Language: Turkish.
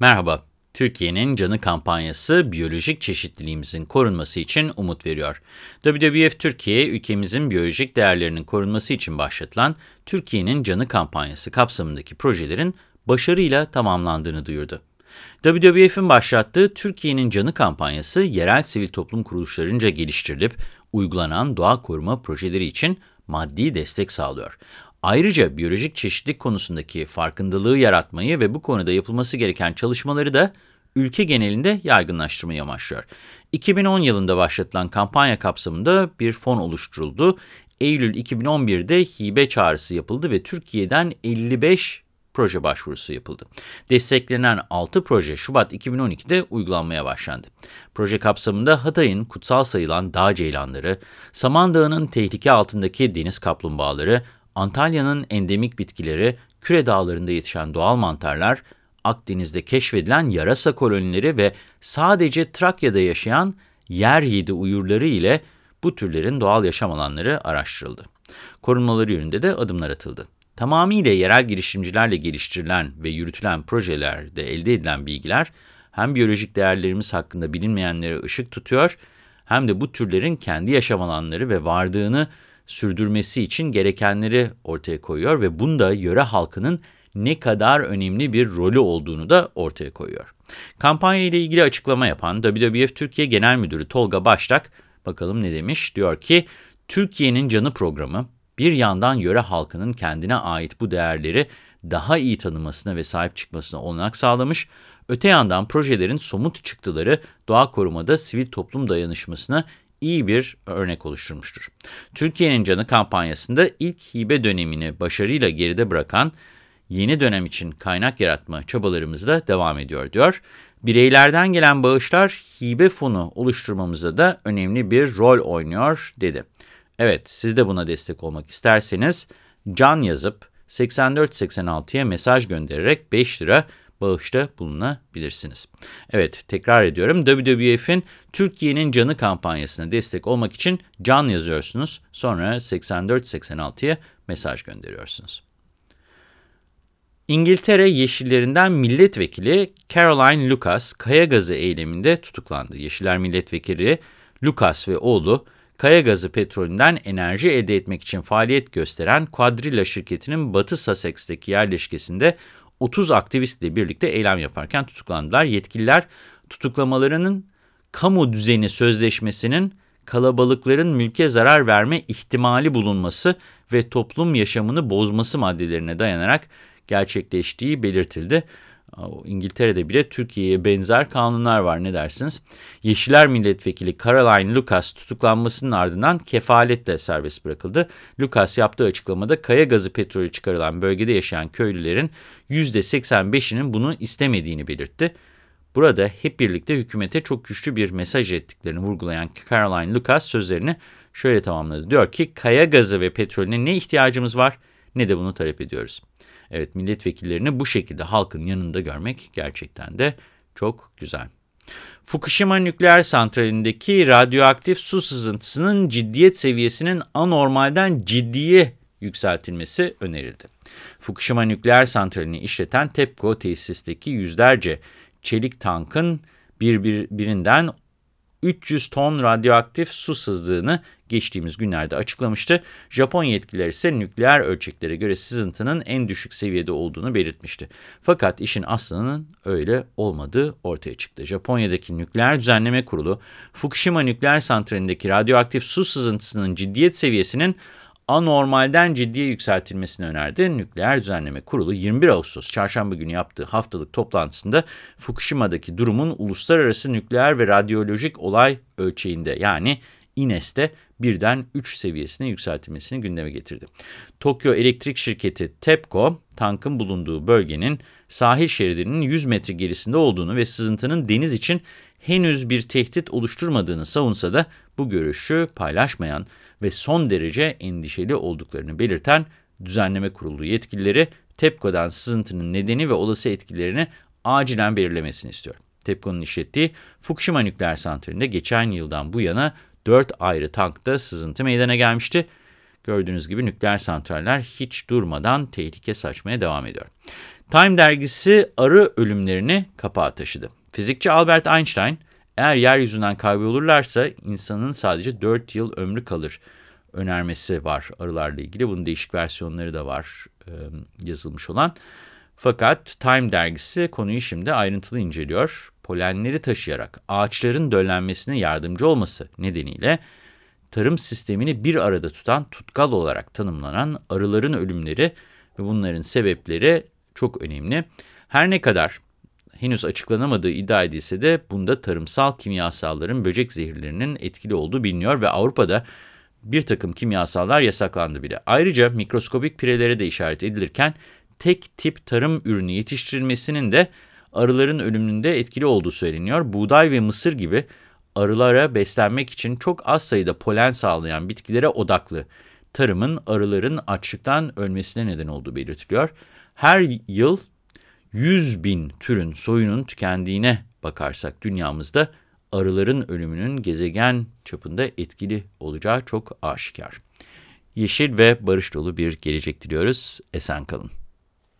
Merhaba, Türkiye'nin Canı kampanyası biyolojik çeşitliliğimizin korunması için umut veriyor. WWF Türkiye, ülkemizin biyolojik değerlerinin korunması için başlatılan Türkiye'nin Canı kampanyası kapsamındaki projelerin başarıyla tamamlandığını duyurdu. WWF'in başlattığı Türkiye'nin Canı kampanyası, yerel sivil toplum kuruluşlarınca geliştirilip uygulanan doğa koruma projeleri için maddi destek sağlıyor. Ayrıca biyolojik çeşitlilik konusundaki farkındalığı yaratmayı ve bu konuda yapılması gereken çalışmaları da ülke genelinde yaygınlaştırmayı amaçlıyor. 2010 yılında başlatılan kampanya kapsamında bir fon oluşturuldu. Eylül 2011'de hibe çağrısı yapıldı ve Türkiye'den 55 proje başvurusu yapıldı. Desteklenen 6 proje Şubat 2012'de uygulanmaya başlandı. Proje kapsamında Hatay'ın kutsal sayılan dağ ceylanları, Samandağ'ın tehlike altındaki deniz kaplumbağaları, Antalya'nın endemik bitkileri, Küre Dağları'nda yetişen doğal mantarlar, Akdeniz'de keşfedilen yarasa kolonileri ve sadece Trakya'da yaşayan yer yedi uyurları ile bu türlerin doğal yaşam alanları araştırıldı. Korunmaları yönünde de adımlar atıldı. Tamamıyla yerel girişimcilerle geliştirilen ve yürütülen projelerde elde edilen bilgiler hem biyolojik değerlerimiz hakkında bilinmeyenlere ışık tutuyor hem de bu türlerin kendi yaşam alanları ve vardığını sürdürmesi için gerekenleri ortaya koyuyor ve bunda yöre halkının ne kadar önemli bir rolü olduğunu da ortaya koyuyor. Kampanya ile ilgili açıklama yapan WWF Türkiye Genel Müdürü Tolga Baştak, bakalım ne demiş? Diyor ki, Türkiye'nin Canı programı, bir yandan yöre halkının kendine ait bu değerleri daha iyi tanımasına ve sahip çıkmasına olanak sağlamış, öte yandan projelerin somut çıktıları doğa korumada sivil toplum dayanışmasına iyi bir örnek oluşturmuştur. Türkiye'nin Canı kampanyasında ilk hibe dönemini başarıyla geride bırakan yeni dönem için kaynak yaratma çabalarımız da devam ediyor diyor. Bireylerden gelen bağışlar hibe fonu oluşturmamıza da önemli bir rol oynuyor dedi. Evet siz de buna destek olmak isterseniz can yazıp 8486'ya mesaj göndererek 5 lira bağışta bulunabilirsiniz. Evet, tekrar ediyorum. WWF'in Türkiye'nin Canı kampanyasına destek olmak için can yazıyorsunuz. Sonra 8486'ya mesaj gönderiyorsunuz. İngiltere Yeşillerinden milletvekili Caroline Lucas, kaya gazı eyleminde tutuklandı. Yeşiller milletvekili Lucas ve oğlu, kaya gazı petrolünden enerji elde etmek için faaliyet gösteren Quadrilla şirketinin Batı Sussex'teki yerleşkesinde 30 aktivistle birlikte eylem yaparken tutuklandılar. Yetkililer tutuklamalarının kamu düzeni sözleşmesinin kalabalıkların mülke zarar verme ihtimali bulunması ve toplum yaşamını bozması maddelerine dayanarak gerçekleştiği belirtildi. İngiltere'de bile Türkiye'ye benzer kanunlar var ne dersiniz? Yeşiller Milletvekili Caroline Lucas tutuklanmasının ardından kefaletle serbest bırakıldı. Lucas yaptığı açıklamada kaya gazı petrolü çıkarılan bölgede yaşayan köylülerin %85'inin bunu istemediğini belirtti. Burada hep birlikte hükümete çok güçlü bir mesaj ettiklerini vurgulayan Caroline Lucas sözlerini şöyle tamamladı. Diyor ki kaya gazı ve petrolüne ne ihtiyacımız var ne de bunu talep ediyoruz. Evet milletvekillerini bu şekilde halkın yanında görmek gerçekten de çok güzel. Fukushima nükleer santralindeki radyoaktif su sızıntısının ciddiyet seviyesinin anormalden ciddiye yükseltilmesi önerildi. Fukushima nükleer santralini işleten TEPCO tesisteki yüzlerce çelik tankın birbirinden 300 ton radyoaktif su sızdığını geçtiğimiz günlerde açıklamıştı. Japon yetkililer ise nükleer ölçeklere göre sızıntının en düşük seviyede olduğunu belirtmişti. Fakat işin aslının öyle olmadığı ortaya çıktı. Japonya'daki Nükleer Düzenleme Kurulu, Fukushima nükleer santralindeki radyoaktif su sızıntısının ciddiyet seviyesinin anormalden ciddiye yükseltilmesini önerdi. Nükleer Düzenleme Kurulu 21 Ağustos çarşamba günü yaptığı haftalık toplantısında Fukushima'daki durumun uluslararası nükleer ve radyolojik olay ölçeğinde yani INES'te birden 3 seviyesine yükseltilmesini gündeme getirdi. Tokyo Elektrik Şirketi TEPCO, tankın bulunduğu bölgenin sahil şeridinin 100 metre gerisinde olduğunu ve sızıntının deniz için henüz bir tehdit oluşturmadığını savunsa da bu görüşü paylaşmayan ve son derece endişeli olduklarını belirten düzenleme kurulu yetkilileri TEPCO'dan sızıntının nedeni ve olası etkilerini acilen belirlemesini istiyor. TEPCO'nun işlettiği Fukushima nükleer santralinde geçen yıldan bu yana 4 ayrı tankta sızıntı meydana gelmişti. Gördüğünüz gibi nükleer santraller hiç durmadan tehlike saçmaya devam ediyor. Time dergisi arı ölümlerini kapağa taşıdı. Fizikçi Albert Einstein, eğer yeryüzünden kaybolurlarsa insanın sadece 4 yıl ömrü kalır önermesi var arılarla ilgili. Bunun değişik versiyonları da var e, yazılmış olan. Fakat Time dergisi konuyu şimdi ayrıntılı inceliyor. Polenleri taşıyarak ağaçların döllenmesine yardımcı olması nedeniyle tarım sistemini bir arada tutan tutkal olarak tanımlanan arıların ölümleri ve bunların sebepleri çok önemli. Her ne kadar henüz açıklanamadığı iddia edilse de bunda tarımsal kimyasalların böcek zehirlerinin etkili olduğu biliniyor ve Avrupa'da bir takım kimyasallar yasaklandı bile. Ayrıca mikroskobik pirelere de işaret edilirken tek tip tarım ürünü yetiştirilmesinin de arıların ölümünde etkili olduğu söyleniyor. Buğday ve mısır gibi arılara beslenmek için çok az sayıda polen sağlayan bitkilere odaklı tarımın arıların açlıktan ölmesine neden olduğu belirtiliyor. Her yıl 100 bin türün soyunun tükendiğine bakarsak dünyamızda arıların ölümünün gezegen çapında etkili olacağı çok aşikar. Yeşil ve barış dolu bir gelecek diliyoruz. Esen kalın.